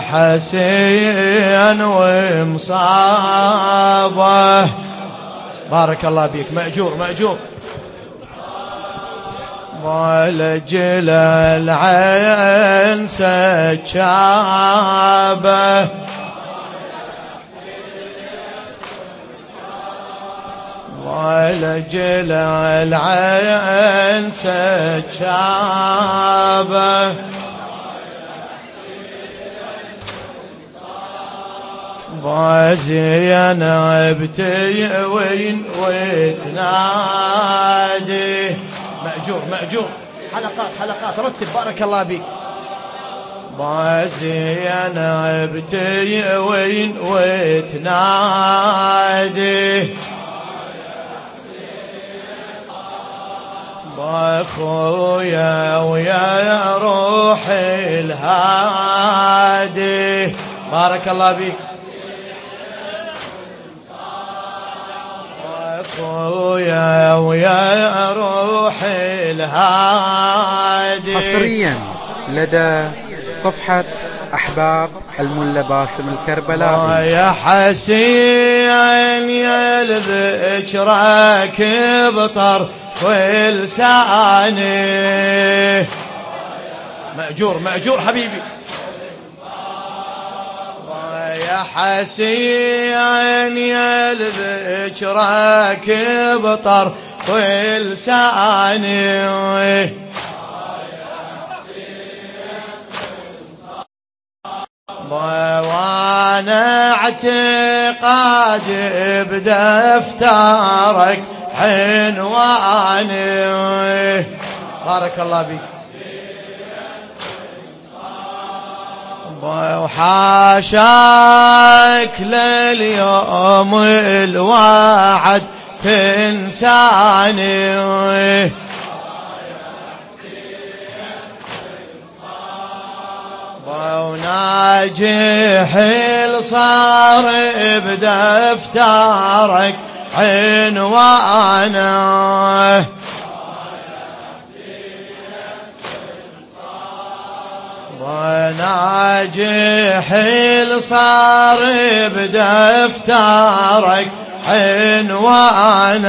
حسين ومصابة. بارك الله بيك مأجور مأجور. ولجل العين سجابة. ولجل العين سجابة. وزين ابتي وين وتنادي مأجور مأجور. حلقات حلقات. رتب بارك الله بك وزين ابتي وين وتنادي واخويا ويا روحي الهادي. بارك الله بك واخويا ويا روحي الهادي. حصريا لدى صفحة أحباب الملا باسم الكربلائي يا حسين يا الذكرك بطر ولساني مأجور مأجور حبيبي. يا حسين يا الذكرك بطر ولساني وأنا اعتقاد بدفترك عنواني بارك الله بك وحاشاك لليوم الوعد تنساني. وناجح صار بدفترك عنوانه. وناجح صار بدفترك عنوانه